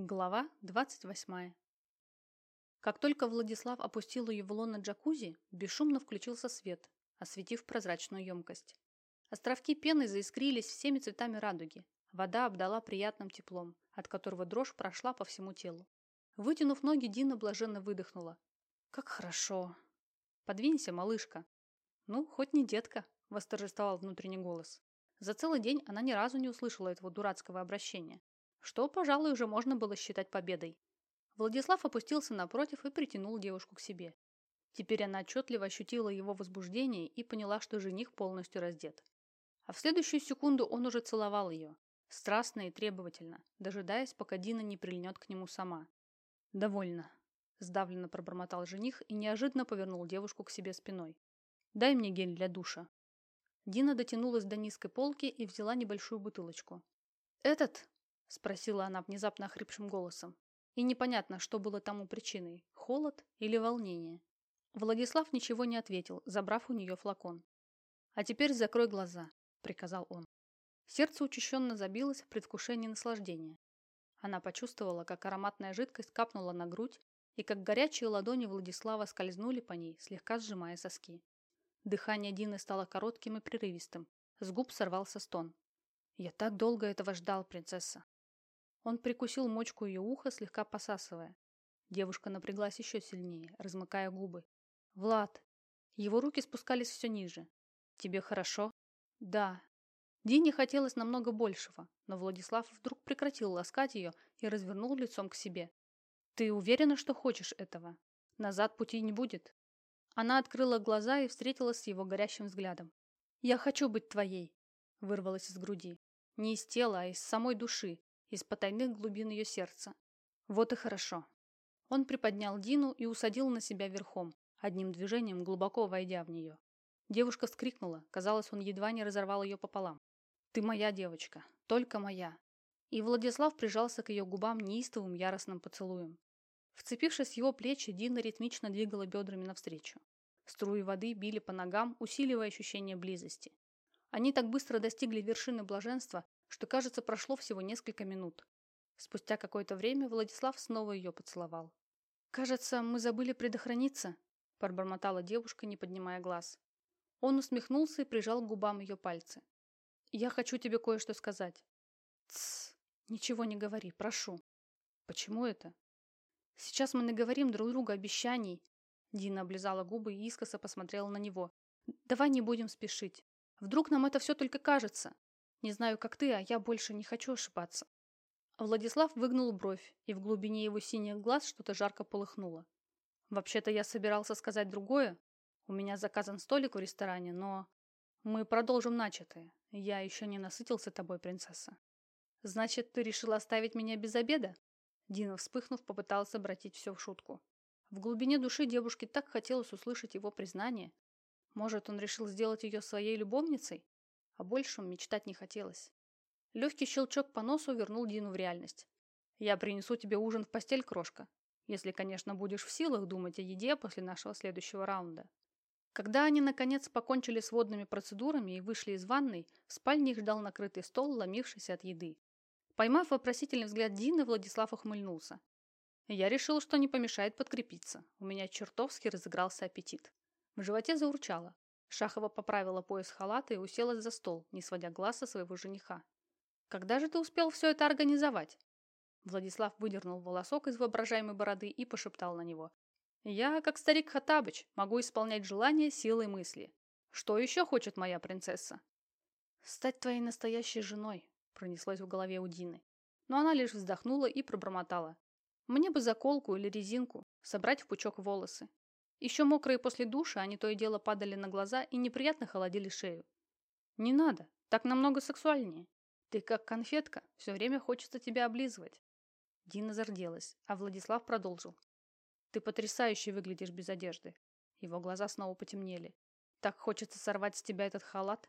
Глава 28. Как только Владислав опустил ее в лоно джакузи, бесшумно включился свет, осветив прозрачную емкость. Островки пены заискрились всеми цветами радуги. Вода обдала приятным теплом, от которого дрожь прошла по всему телу. Вытянув ноги, Дина блаженно выдохнула. «Как хорошо!» «Подвинься, малышка!» «Ну, хоть не детка!» – восторжествовал внутренний голос. За целый день она ни разу не услышала этого дурацкого обращения что, пожалуй, уже можно было считать победой. Владислав опустился напротив и притянул девушку к себе. Теперь она отчетливо ощутила его возбуждение и поняла, что жених полностью раздет. А в следующую секунду он уже целовал ее, страстно и требовательно, дожидаясь, пока Дина не прильнет к нему сама. «Довольно», – сдавленно пробормотал жених и неожиданно повернул девушку к себе спиной. «Дай мне гель для душа». Дина дотянулась до низкой полки и взяла небольшую бутылочку. «Этот?» – спросила она внезапно охрипшим голосом. И непонятно, что было тому причиной – холод или волнение. Владислав ничего не ответил, забрав у нее флакон. «А теперь закрой глаза», – приказал он. Сердце учащенно забилось в предвкушении наслаждения. Она почувствовала, как ароматная жидкость капнула на грудь и как горячие ладони Владислава скользнули по ней, слегка сжимая соски. Дыхание Дины стало коротким и прерывистым. С губ сорвался стон. «Я так долго этого ждал, принцесса!» Он прикусил мочку ее уха, слегка посасывая. Девушка напряглась еще сильнее, размыкая губы. «Влад!» Его руки спускались все ниже. «Тебе хорошо?» «Да». Дине хотелось намного большего, но Владислав вдруг прекратил ласкать ее и развернул лицом к себе. «Ты уверена, что хочешь этого? Назад пути не будет?» Она открыла глаза и встретилась с его горящим взглядом. «Я хочу быть твоей!» – вырвалась из груди. Не из тела, а из самой души, из потайных глубин ее сердца. Вот и хорошо. Он приподнял Дину и усадил на себя верхом, одним движением глубоко войдя в нее. Девушка вскрикнула, казалось, он едва не разорвал ее пополам. «Ты моя девочка, только моя!» И Владислав прижался к ее губам неистовым яростным поцелуем. Вцепившись в его плечи, Дина ритмично двигала бедрами навстречу. Струи воды били по ногам, усиливая ощущение близости. Они так быстро достигли вершины блаженства, что, кажется, прошло всего несколько минут. Спустя какое-то время Владислав снова ее поцеловал. «Кажется, мы забыли предохраниться», – пробормотала девушка, не поднимая глаз. Он усмехнулся и прижал к губам ее пальцы. «Я хочу тебе кое-что сказать». «Тссс, ничего не говори, прошу». «Почему это?» «Сейчас мы наговорим друг другу обещаний». Дина облизала губы и искоса посмотрела на него. «Давай не будем спешить. Вдруг нам это все только кажется. Не знаю, как ты, а я больше не хочу ошибаться. Владислав выгнул бровь, и в глубине его синих глаз что-то жарко полыхнуло. Вообще-то я собирался сказать другое. У меня заказан столик в ресторане, но... Мы продолжим начатое. Я еще не насытился тобой, принцесса. Значит, ты решила оставить меня без обеда? Дина, вспыхнув, попытался обратить все в шутку. В глубине души девушке так хотелось услышать его признание. Может, он решил сделать ее своей любовницей? О большем мечтать не хотелось. Легкий щелчок по носу вернул Дину в реальность. «Я принесу тебе ужин в постель, крошка. Если, конечно, будешь в силах думать о еде после нашего следующего раунда». Когда они, наконец, покончили с водными процедурами и вышли из ванной, в спальне их ждал накрытый стол, ломившийся от еды. Поймав вопросительный взгляд Дины, Владислав ухмыльнулся. Я решил, что не помешает подкрепиться. У меня чертовски разыгрался аппетит. В животе заурчало. Шахова поправила пояс халата и уселась за стол, не сводя глаз со своего жениха. «Когда же ты успел все это организовать?» Владислав выдернул волосок из воображаемой бороды и пошептал на него. «Я, как старик Хатабыч, могу исполнять желания силой мысли. Что еще хочет моя принцесса?» «Стать твоей настоящей женой», — пронеслось в голове у Дины. Но она лишь вздохнула и пробормотала. «Мне бы заколку или резинку, собрать в пучок волосы. Еще мокрые после душа, они то и дело падали на глаза и неприятно холодили шею. «Не надо, так намного сексуальнее. Ты как конфетка, все время хочется тебя облизывать». Дина зарделась, а Владислав продолжил. «Ты потрясающе выглядишь без одежды». Его глаза снова потемнели. «Так хочется сорвать с тебя этот халат.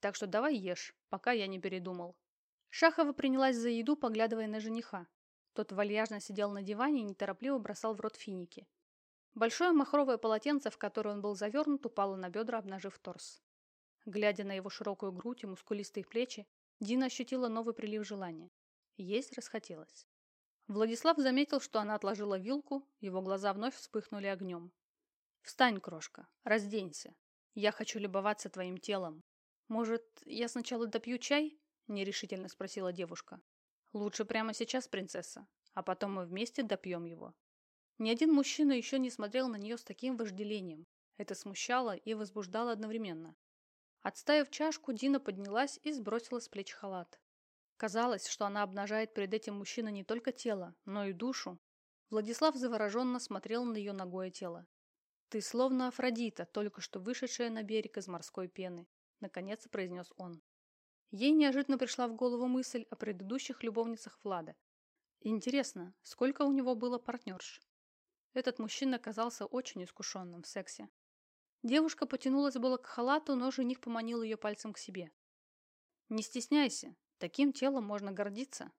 Так что давай ешь, пока я не передумал». Шахова принялась за еду, поглядывая на жениха. Тот вальяжно сидел на диване и неторопливо бросал в рот финики. Большое махровое полотенце, в которое он был завернут, упало на бедра, обнажив торс. Глядя на его широкую грудь и мускулистые плечи, Дина ощутила новый прилив желания. Есть расхотелось. Владислав заметил, что она отложила вилку, его глаза вновь вспыхнули огнем. «Встань, крошка, разденься. Я хочу любоваться твоим телом. Может, я сначала допью чай?» – нерешительно спросила девушка. «Лучше прямо сейчас, принцесса, а потом мы вместе допьем его». Ни один мужчина еще не смотрел на нее с таким вожделением. Это смущало и возбуждало одновременно. Отставив чашку, Дина поднялась и сбросила с плеч халат. Казалось, что она обнажает перед этим мужчиной не только тело, но и душу. Владислав завороженно смотрел на ее ногое тело. «Ты словно Афродита, только что вышедшая на берег из морской пены», — наконец произнес он. Ей неожиданно пришла в голову мысль о предыдущих любовницах Влада. Интересно, сколько у него было партнерш? Этот мужчина казался очень искушенным в сексе. Девушка потянулась было к халату, но жених поманил ее пальцем к себе. «Не стесняйся, таким телом можно гордиться».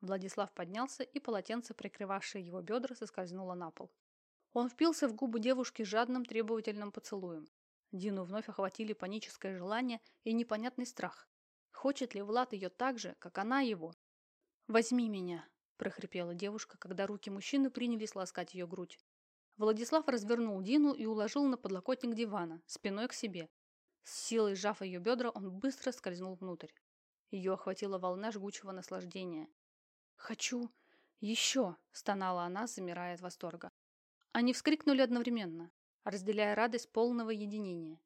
Владислав поднялся, и полотенце, прикрывавшее его бедра, соскользнуло на пол. Он впился в губы девушки жадным требовательным поцелуем. Дину вновь охватили паническое желание и непонятный страх. Хочет ли Влад ее так же, как она его? «Возьми меня», – прохрипела девушка, когда руки мужчины принялись ласкать ее грудь. Владислав развернул Дину и уложил на подлокотник дивана, спиной к себе. С силой сжав ее бедра, он быстро скользнул внутрь. Ее охватила волна жгучего наслаждения. «Хочу еще!» – стонала она, замирая от восторга. Они вскрикнули одновременно, разделяя радость полного единения.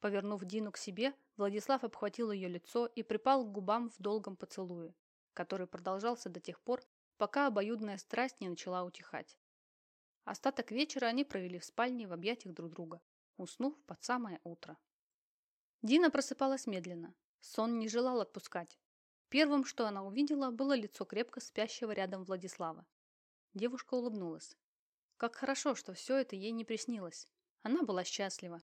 Повернув Дину к себе, Владислав обхватил ее лицо и припал к губам в долгом поцелуе, который продолжался до тех пор, пока обоюдная страсть не начала утихать. Остаток вечера они провели в спальне в объятиях друг друга, уснув под самое утро. Дина просыпалась медленно. Сон не желал отпускать. Первым, что она увидела, было лицо крепко спящего рядом Владислава. Девушка улыбнулась. Как хорошо, что все это ей не приснилось. Она была счастлива.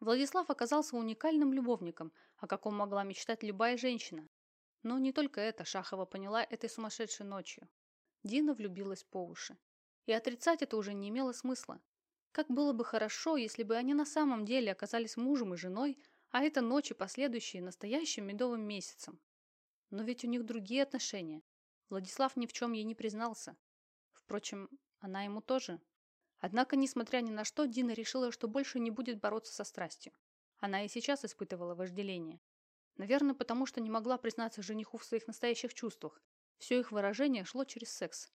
Владислав оказался уникальным любовником, о каком могла мечтать любая женщина. Но не только это Шахова поняла этой сумасшедшей ночью. Дина влюбилась по уши. И отрицать это уже не имело смысла. Как было бы хорошо, если бы они на самом деле оказались мужем и женой, а это ночи, последующие настоящим медовым месяцем. Но ведь у них другие отношения. Владислав ни в чем ей не признался. Впрочем, она ему тоже. Однако, несмотря ни на что, Дина решила, что больше не будет бороться со страстью. Она и сейчас испытывала вожделение. Наверное, потому что не могла признаться жениху в своих настоящих чувствах. Все их выражение шло через секс.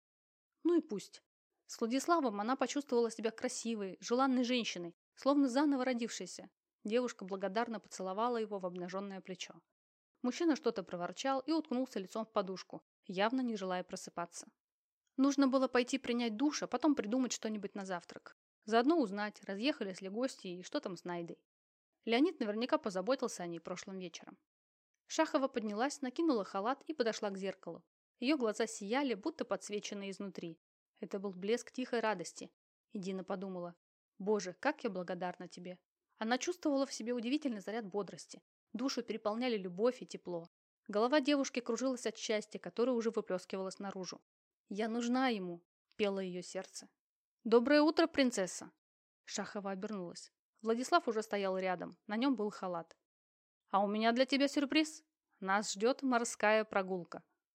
Ну и пусть. С Владиславом она почувствовала себя красивой, желанной женщиной, словно заново родившейся. Девушка благодарно поцеловала его в обнаженное плечо. Мужчина что-то проворчал и уткнулся лицом в подушку, явно не желая просыпаться. Нужно было пойти принять душ, а потом придумать что-нибудь на завтрак. Заодно узнать, разъехались ли гости и что там с Найдой. Леонид наверняка позаботился о ней прошлым вечером. Шахова поднялась, накинула халат и подошла к зеркалу. Ее глаза сияли, будто подсвеченные изнутри, это был блеск тихой радости. И Дина подумала, «Боже, как я благодарна тебе!» Она чувствовала в себе удивительный заряд бодрости. Душу переполняли любовь и тепло. Голова девушки кружилась от счастья, которое уже выплескивалось наружу. «Я нужна ему!» – пело ее сердце. «Доброе утро, принцесса!» Шахова обернулась. Владислав уже стоял рядом, на нем был халат. «А у меня для тебя сюрприз. Нас ждет морская прогулка»,